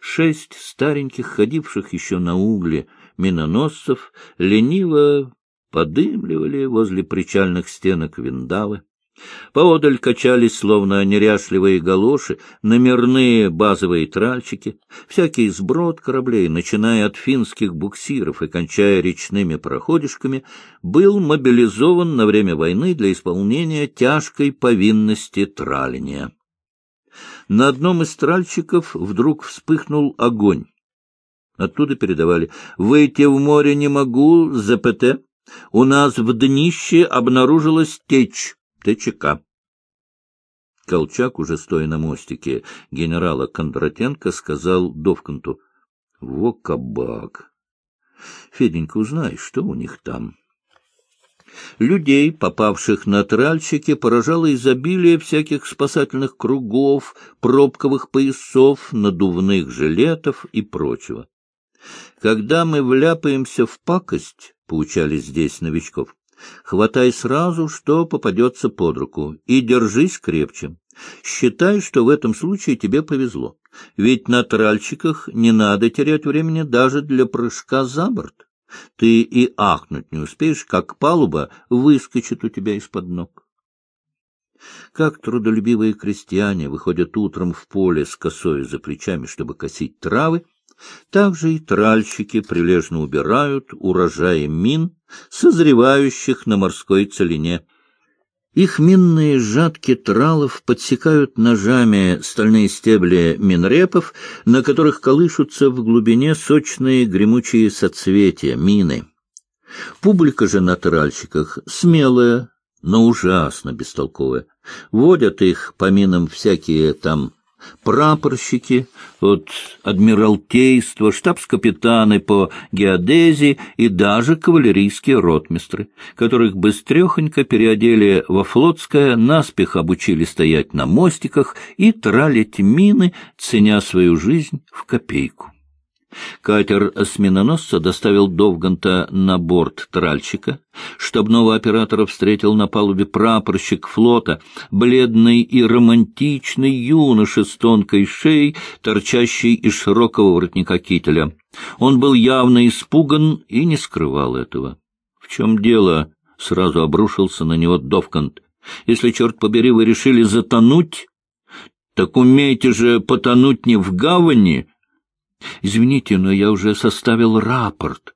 Шесть стареньких, ходивших еще на угле, миноносцев лениво подымливали возле причальных стенок виндавы. Поодаль качались, словно неряшливые галоши, номерные базовые тральчики, всякий сброд кораблей, начиная от финских буксиров и кончая речными проходишками, был мобилизован на время войны для исполнения тяжкой повинности траления. На одном из тральчиков вдруг вспыхнул огонь. Оттуда передавали «Выйти в море не могу, ЗПТ. У нас в днище обнаружилась течь». ТЧК. Колчак, уже стоя на мостике генерала Кондратенко, сказал Довканту, — Во кабак! Феденька, узнай, что у них там. Людей, попавших на тральщики, поражало изобилие всяких спасательных кругов, пробковых поясов, надувных жилетов и прочего. Когда мы вляпаемся в пакость, — поучали здесь новичков, Хватай сразу, что попадется под руку, и держись крепче. Считай, что в этом случае тебе повезло. Ведь на тральчиках не надо терять времени даже для прыжка за борт. Ты и ахнуть не успеешь, как палуба выскочит у тебя из-под ног. Как трудолюбивые крестьяне выходят утром в поле с косой за плечами, чтобы косить травы, также и тральщики прилежно убирают урожаи мин, созревающих на морской целине. Их минные жатки тралов подсекают ножами стальные стебли минрепов, на которых колышутся в глубине сочные гремучие соцветия, мины. Публика же на тральщиках смелая, но ужасно бестолковая. Водят их по минам всякие там прапорщики от адмиралтейства, штабс-капитаны по геодезии и даже кавалерийские ротмистры, которых быстрехонько переодели во флотское, наспех обучили стоять на мостиках и тралить мины, ценя свою жизнь в копейку. Катер осьминоносца доставил Довганта на борт тральщика. Штабного оператора встретил на палубе прапорщик флота, бледный и романтичный юноша с тонкой шеей, торчащий из широкого воротника кителя. Он был явно испуган и не скрывал этого. — В чем дело? — сразу обрушился на него Довгант. — Если, черт побери, вы решили затонуть, так умейте же потонуть не в гавани, Извините, но я уже составил рапорт.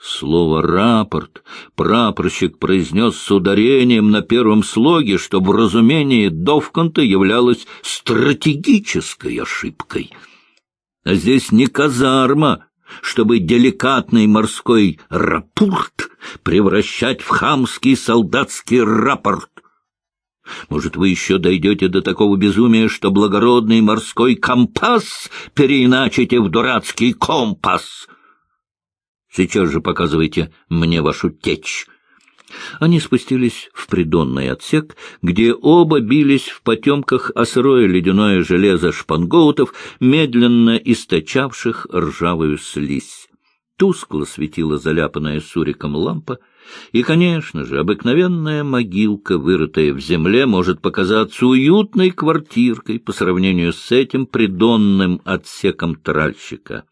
Слово «рапорт» прапорщик произнес с ударением на первом слоге, что в разумении Довканта являлось стратегической ошибкой. А здесь не казарма, чтобы деликатный морской рапорт превращать в хамский солдатский рапорт. Может, вы еще дойдете до такого безумия, что благородный морской компас переиначите в дурацкий компас? Сейчас же показывайте мне вашу течь. Они спустились в придонный отсек, где оба бились в потемках о сырое ледяное железо шпангоутов, медленно источавших ржавую слизь. Тускло светила заляпанная суриком лампа, и, конечно же, обыкновенная могилка, вырытая в земле, может показаться уютной квартиркой по сравнению с этим придонным отсеком тральщика.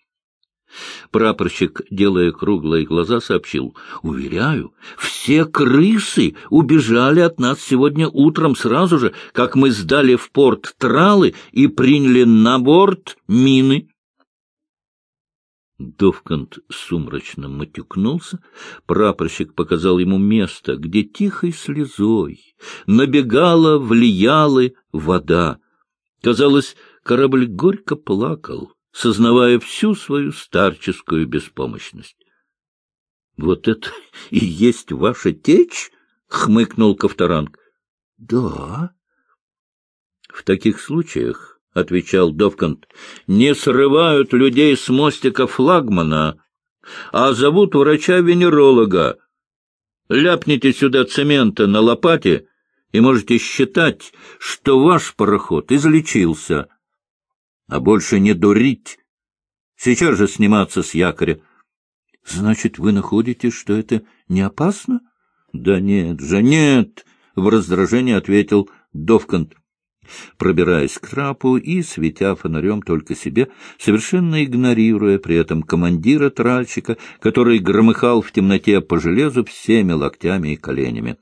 Прапорщик, делая круглые глаза, сообщил, «Уверяю, все крысы убежали от нас сегодня утром сразу же, как мы сдали в порт тралы и приняли на борт мины». Довкант сумрачно матюкнулся. Прапорщик показал ему место, где тихой слезой набегала, влияла вода. Казалось, корабль горько плакал, сознавая всю свою старческую беспомощность. — Вот это и есть ваша течь? — хмыкнул Ковторанг. — Да. В таких случаях — отвечал Довкант, — не срывают людей с мостика флагмана, а зовут врача-венеролога. Ляпните сюда цемента на лопате, и можете считать, что ваш пароход излечился. А больше не дурить. Сейчас же сниматься с якоря. — Значит, вы находите, что это не опасно? — Да нет же, нет, — в раздражении ответил Довкант. Пробираясь к трапу и светя фонарем только себе, совершенно игнорируя при этом командира тральщика, который громыхал в темноте по железу всеми локтями и коленями.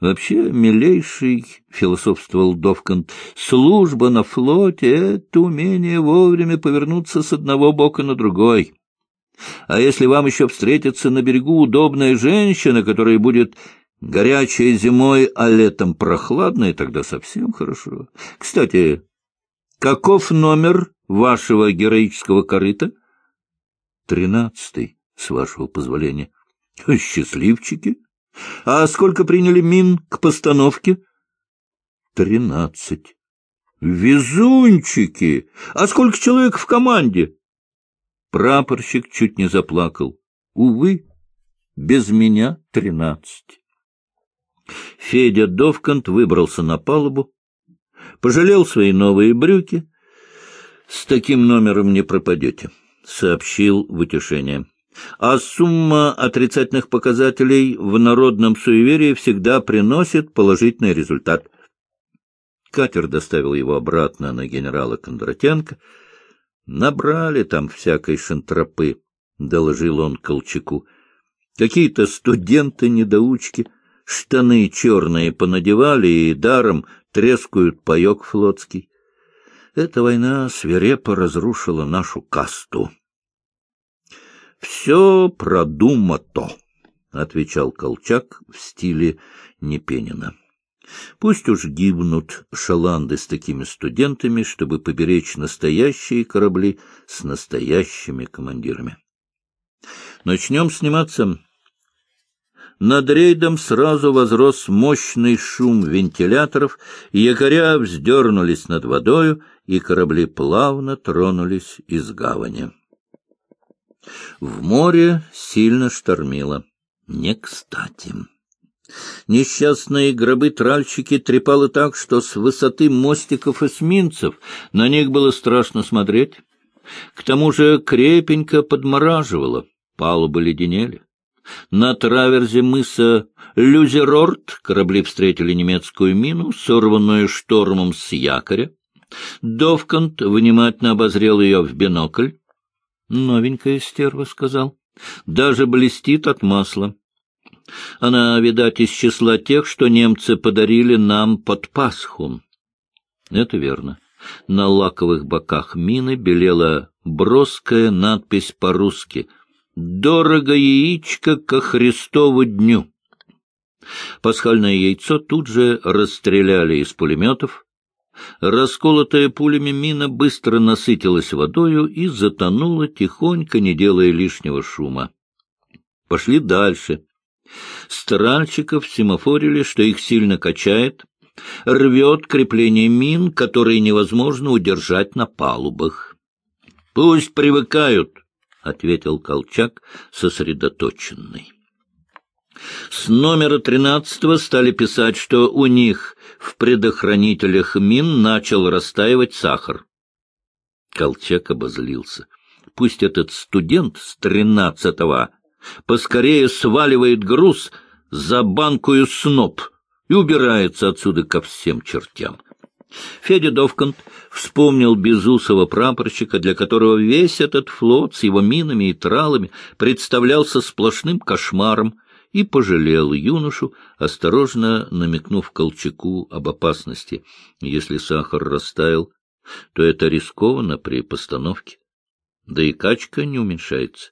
Вообще, милейший, — философствовал Довкант, — служба на флоте — это умение вовремя повернуться с одного бока на другой. А если вам еще встретится на берегу удобная женщина, которая будет горячая зимой, а летом прохладная, тогда совсем хорошо. Кстати, каков номер вашего героического корыта? Тринадцатый, с вашего позволения. Счастливчики. А сколько приняли мин к постановке? Тринадцать. Везунчики! А сколько человек в команде? Прапорщик чуть не заплакал. Увы, без меня тринадцать. Федя Довкант выбрался на палубу, пожалел свои новые брюки. — С таким номером не пропадете, — сообщил в утешение. А сумма отрицательных показателей в народном суеверии всегда приносит положительный результат. Катер доставил его обратно на генерала Кондратенко. Набрали там всякой шантропы, — доложил он Колчаку. Какие-то студенты-недоучки штаны черные понадевали и даром трескают паек флотский. Эта война свирепо разрушила нашу касту. — Все продумато, — отвечал Колчак в стиле Непенина. Пусть уж гибнут шаланды с такими студентами, чтобы поберечь настоящие корабли с настоящими командирами. Начнем сниматься. Над рейдом сразу возрос мощный шум вентиляторов, якоря вздернулись над водою, и корабли плавно тронулись из гавани. В море сильно штормило. Не кстати. Несчастные гробы-тральщики трепало так, что с высоты мостиков эсминцев на них было страшно смотреть. К тому же крепенько подмораживало, палубы леденели. На траверзе мыса Люзерорт корабли встретили немецкую мину, сорванную штормом с якоря. Довкант внимательно обозрел ее в бинокль. — Новенькая стерва, — сказал. — Даже блестит от масла. Она, видать, из числа тех, что немцы подарили нам под Пасху. Это верно. На лаковых боках мины белела броская надпись по-русски — Дорого яичко ко Христову дню. Пасхальное яйцо тут же расстреляли из пулеметов. Расколотая пулями мина быстро насытилась водою и затонула тихонько, не делая лишнего шума. Пошли дальше. Стральчиков семафорили, что их сильно качает, рвет крепление мин, которые невозможно удержать на палубах. Пусть привыкают, — ответил Колчак, сосредоточенный. С номера тринадцатого стали писать, что у них в предохранителях мин начал растаивать сахар. Колчак обозлился. Пусть этот студент с тринадцатого поскорее сваливает груз за банкую сноп и убирается отсюда ко всем чертям. Федя Довкант вспомнил безусого прапорщика, для которого весь этот флот с его минами и тралами представлялся сплошным кошмаром, и пожалел юношу, осторожно намекнув Колчаку об опасности. Если сахар растаял, то это рискованно при постановке. Да и качка не уменьшается.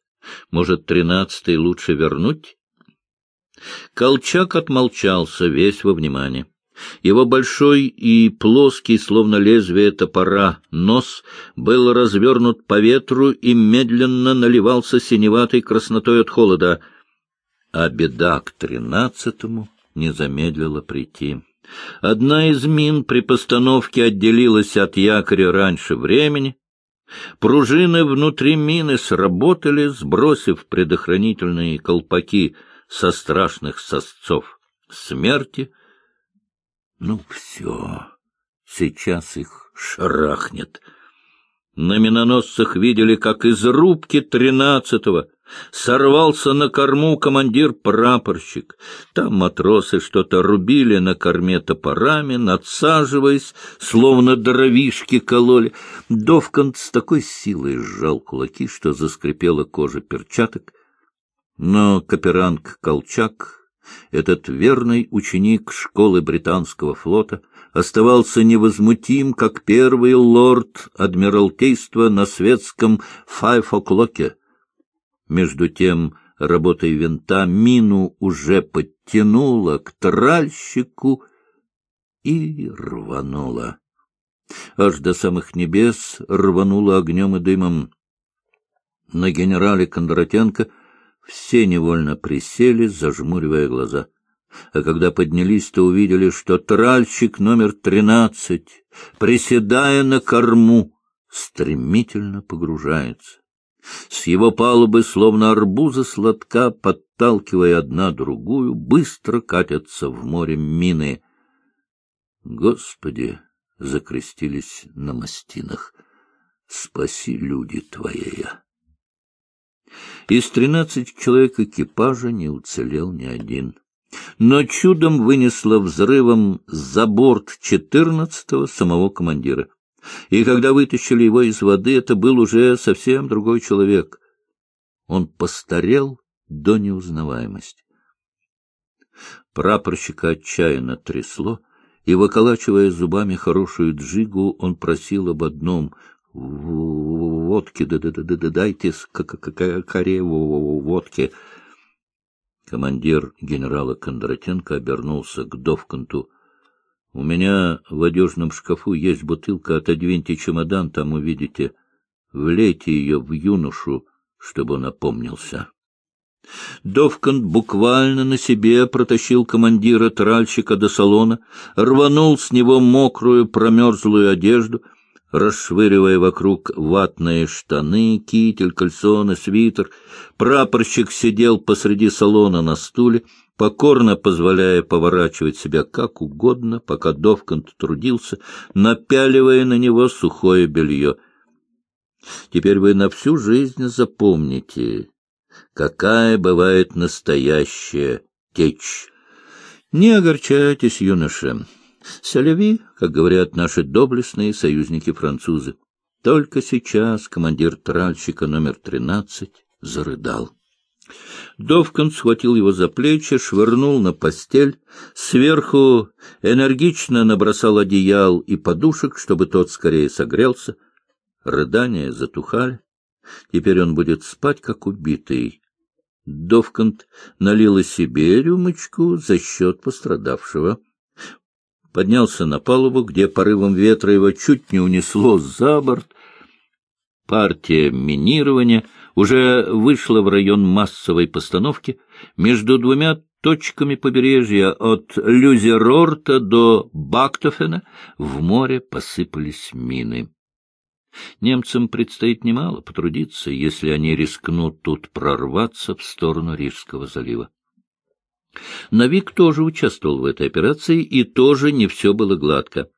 Может, тринадцатый лучше вернуть? Колчак отмолчался, весь во внимание. Его большой и плоский, словно лезвие топора, нос был развернут по ветру и медленно наливался синеватой краснотой от холода, а беда к тринадцатому не замедлила прийти. Одна из мин при постановке отделилась от якоря раньше времени. Пружины внутри мины сработали, сбросив предохранительные колпаки со страшных сосцов смерти — ну, все, сейчас их шарахнет. На миноносцах видели, как из рубки тринадцатого сорвался на корму командир-прапорщик. Там матросы что-то рубили на корме топорами, надсаживаясь, словно дровишки кололи. Довкант с такой силой сжал кулаки, что заскрипела кожа перчаток. Но Каперанг Колчак, этот верный ученик школы британского флота, оставался невозмутим, как первый лорд Адмиралтейства на светском файфоклоке. Между тем, работой винта мину уже подтянула к тральщику и рванула. Аж до самых небес рванула огнем и дымом. На генерале Кондратенко все невольно присели, зажмуривая глаза. А когда поднялись, то увидели, что тральщик номер тринадцать, приседая на корму, стремительно погружается. С его палубы, словно арбузы сладка, подталкивая одна другую, быстро катятся в море мины. Господи, закрестились на мастинах, спаси люди твоя. Из тринадцати человек экипажа не уцелел ни один. Но чудом вынесло взрывом за борт четырнадцатого самого командира. И когда вытащили его из воды, это был уже совсем другой человек. Он постарел до неузнаваемости. Прапорщика отчаянно трясло, и, выколачивая зубами хорошую джигу, он просил об одном — водки, да да да да дайте кореву водки. Командир генерала Кондратенко обернулся к Довканту — у меня в одежном шкафу есть бутылка, отодвиньте чемодан, там увидите. Влейте ее в юношу, чтобы он опомнился. Довкант буквально на себе протащил командира тральщика до салона, рванул с него мокрую промерзлую одежду, расшвыривая вокруг ватные штаны, китель, кальсоны, свитер. Прапорщик сидел посреди салона на стуле, покорно позволяя поворачивать себя как угодно, пока Довкант трудился, напяливая на него сухое белье. Теперь вы на всю жизнь запомните, какая бывает настоящая течь. Не огорчайтесь, юноша. Соляви, как говорят наши доблестные союзники-французы. Только сейчас командир тральщика номер тринадцать зарыдал. Довкан схватил его за плечи, швырнул на постель, сверху энергично набросал одеял и подушек, чтобы тот скорее согрелся. Рыдания затухали. Теперь он будет спать, как убитый. Довкант налил себе рюмочку за счет пострадавшего. Поднялся на палубу, где порывом ветра его чуть не унесло за борт. Партия минирования — уже вышла в район массовой постановки между двумя точками побережья от Люзерорта до Бактофена в море посыпались мины. Немцам предстоит немало потрудиться, если они рискнут тут прорваться в сторону Рижского залива. Навик тоже участвовал в этой операции, и тоже не все было гладко.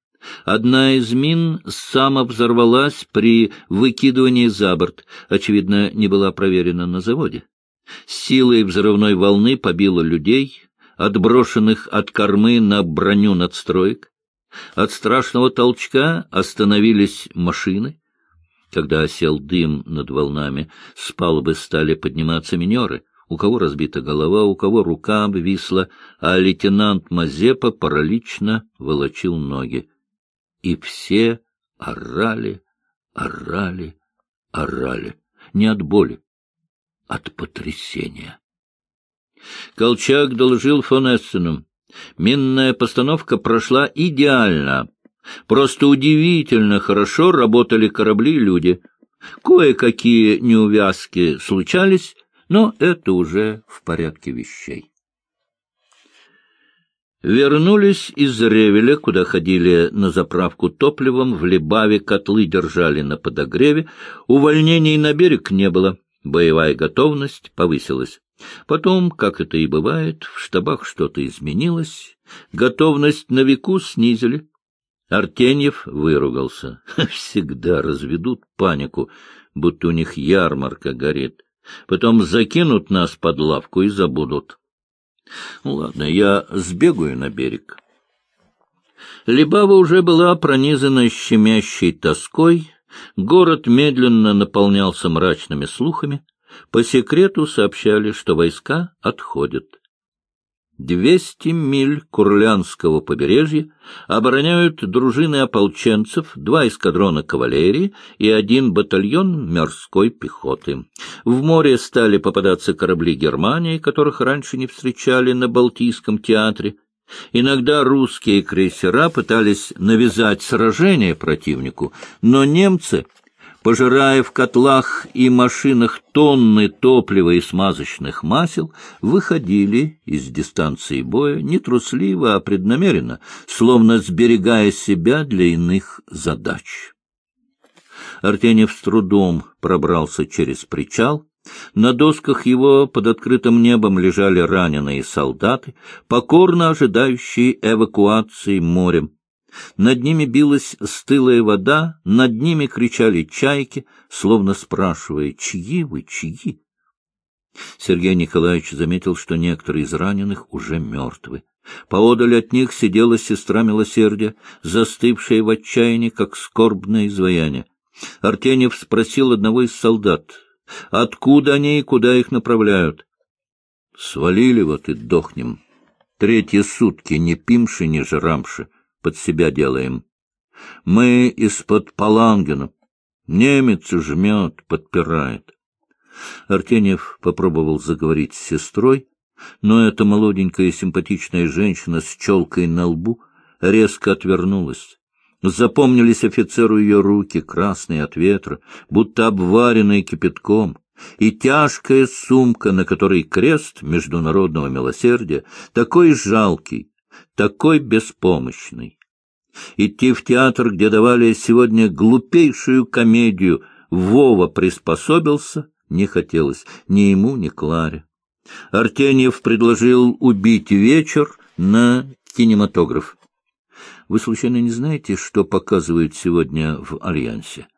Одна из мин самовзорвалась при выкидывании за борт, очевидно, не была проверена на заводе. Силой взрывной волны побила людей, отброшенных от кормы на броню надстроек. От страшного толчка остановились машины. Когда осел дым над волнами, с палубы стали подниматься минеры. У кого разбита голова, у кого рука обвисла, а лейтенант Мазепа паралично волочил ноги и все орали, орали, орали. Не от боли, от потрясения. Колчак доложил фон Эссену. Минная постановка прошла идеально. Просто удивительно хорошо работали корабли и люди. Кое-какие неувязки случались, но это уже в порядке вещей. Вернулись из Ревеля, куда ходили на заправку топливом, в Лебаве котлы держали на подогреве, увольнений на берег не было, боевая готовность повысилась. Потом, как это и бывает, в штабах что-то изменилось, готовность на веку снизили. Артеньев выругался. Всегда разведут панику, будто у них ярмарка горит. Потом закинут нас под лавку и забудут. Ну, ладно, я сбегаю на берег. Либава уже была пронизана щемящей тоской, город медленно наполнялся мрачными слухами, по секрету сообщали, что войска отходят. Двести миль Курлянского побережья обороняют дружины ополченцев, два эскадрона кавалерии и один батальон морской пехоты. В море стали попадаться корабли Германии, которых раньше не встречали на Балтийском театре. Иногда русские крейсера пытались навязать сражение противнику, но немцы пожирая в котлах и машинах тонны топлива и смазочных масел, выходили из дистанции боя нетрусливо, а преднамеренно, словно сберегая себя для иных задач. Артенев с трудом пробрался через причал. На досках его под открытым небом лежали раненые солдаты, покорно ожидающие эвакуации морем. Над ними билась стылая вода, над ними кричали чайки, словно спрашивая, чьи вы, чьи? Сергей Николаевич заметил, что некоторые из раненых уже мертвы. Поодаль от них сидела сестра милосердия, застывшая в отчаянии, как скорбное изваяние. Артеньев спросил одного из солдат, откуда они и куда их направляют. — Свалили вот и дохнем. Третьи сутки не пимши, не жрамши под себя делаем. Мы из-под Палангена. Немец жмет, подпирает. Артеньев попробовал заговорить с сестрой, но эта молоденькая симпатичная женщина с челкой на лбу резко отвернулась. Запомнились офицеру ее руки, красные от ветра, будто обваренные кипятком, и тяжкая сумка, на которой крест международного милосердия, такой жалкий, такой беспомощный. Идти в театр, где давали сегодня глупейшую комедию, Вова приспособился, не хотелось ни ему, ни Кларе. Артеньев предложил убить вечер на кинематограф. Вы случайно не знаете, что показывают сегодня в Альянсе?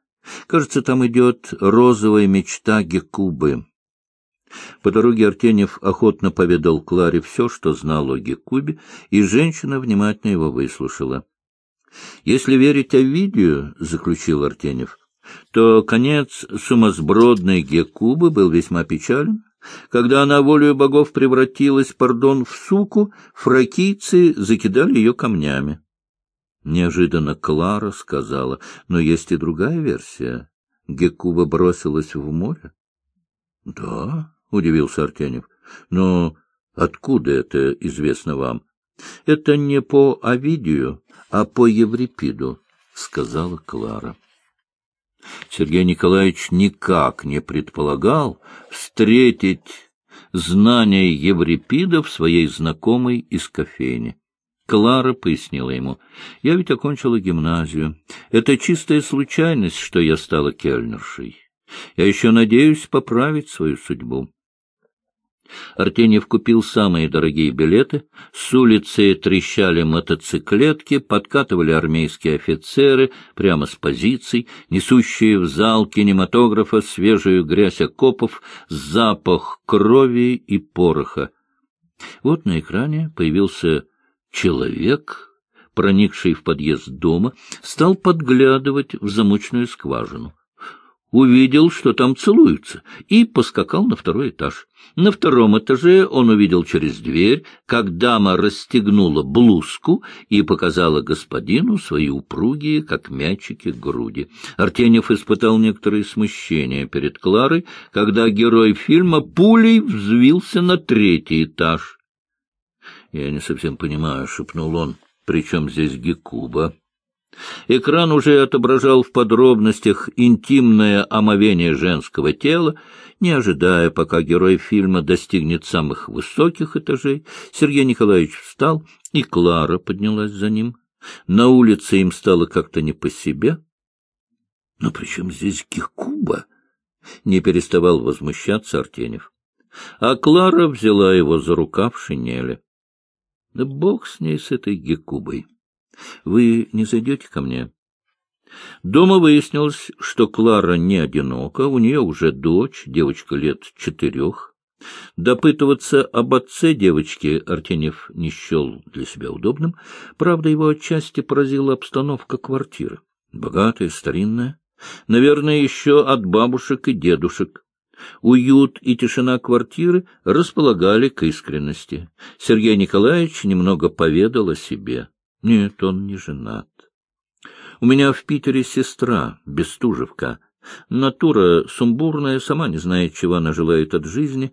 Кажется, там идет розовая мечта Гекубы. По дороге Артеньев охотно поведал Кларе все, что знал о Гекубе, и женщина внимательно его выслушала. — Если верить Овидию, — заключил Артеньев, — то конец сумасбродной Гекубы был весьма печален. Когда она волею богов превратилась, пардон, в суку, фракийцы закидали ее камнями. Неожиданно Клара сказала, но есть и другая версия. Гекуба бросилась в море. — Да, — удивился Артенев. — Но откуда это известно вам? — Это не по Овидию, а по Еврипиду, — сказала Клара. Сергей Николаевич никак не предполагал встретить знания Еврипида в своей знакомой из кофейни. Клара пояснила ему, — я ведь окончила гимназию. Это чистая случайность, что я стала кельнершей. Я еще надеюсь поправить свою судьбу. Артеньев купил самые дорогие билеты, с улицы трещали мотоциклетки, подкатывали армейские офицеры прямо с позиций, несущие в зал кинематографа свежую грязь окопов, запах крови и пороха. Вот на экране появился человек, проникший в подъезд дома, стал подглядывать в замочную скважину увидел, что там целуются, и поскакал на второй этаж. На втором этаже он увидел через дверь, как дама расстегнула блузку и показала господину свои упругие, как мячики, груди. Артеньев испытал некоторое смущение перед Кларой, когда герой фильма пулей взвился на третий этаж. — Я не совсем понимаю, — шепнул он, — при чем здесь Гекуба? Экран уже отображал в подробностях интимное омовение женского тела. Не ожидая, пока герой фильма достигнет самых высоких этажей, Сергей Николаевич встал, и Клара поднялась за ним. На улице им стало как-то не по себе. — Но при чем здесь Гекуба? — не переставал возмущаться Артенев. А Клара взяла его за рукав шинели. — Да бог с ней, с этой Гекубой. Вы не зайдете ко мне? Дома выяснилось, что Клара не одинока, у нее уже дочь, девочка лет четырех. Допытываться об отце девочки Артеньев не счел для себя удобным. Правда, его отчасти поразила обстановка квартиры. Богатая, старинная. Наверное, еще от бабушек и дедушек. Уют и тишина квартиры располагали к искренности. Сергей Николаевич немного поведал о себе. Нет, он не женат. У меня в Питере сестра, Бестужевка. Натура сумбурная, сама не знает, чего она желает от жизни.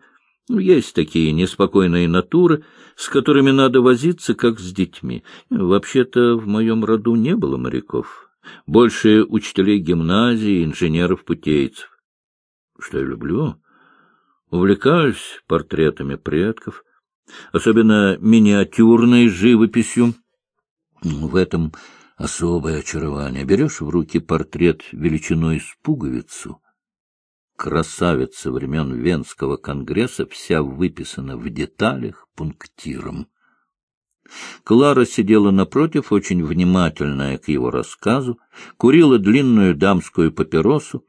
Есть такие неспокойные натуры, с которыми надо возиться, как с детьми. Вообще-то в моем роду не было моряков. Больше учителей гимназии, инженеров-путейцев. Что я люблю? Увлекаюсь портретами предков, особенно миниатюрной живописью. В этом особое очарование. Берешь в руки портрет величиной с пуговицу, красавица времен Венского конгресса, вся выписана в деталях пунктиром. Клара сидела напротив, очень внимательная к его рассказу, курила длинную дамскую папиросу.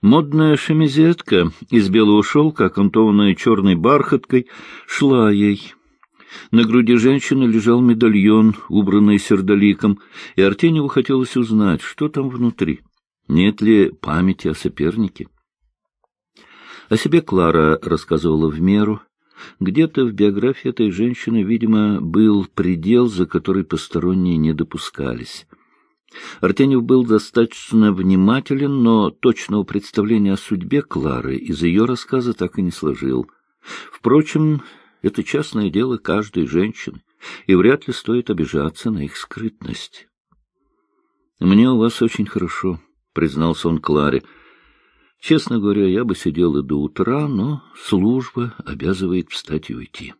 Модная шемизетка из белого шелка, окантованная черной бархаткой, шла ей. На груди женщины лежал медальон, убранный сердоликом, и Артеневу хотелось узнать, что там внутри. Нет ли памяти о сопернике? О себе Клара рассказывала в меру. Где-то в биографии этой женщины, видимо, был предел, за который посторонние не допускались. Артенев был достаточно внимателен, но точного представления о судьбе Клары из ее рассказа так и не сложил. Впрочем, это частное дело каждой женщины, и вряд ли стоит обижаться на их скрытность. — Мне у вас очень хорошо, — признался он Кларе. — Честно говоря, я бы сидел и до утра, но служба обязывает встать и уйти.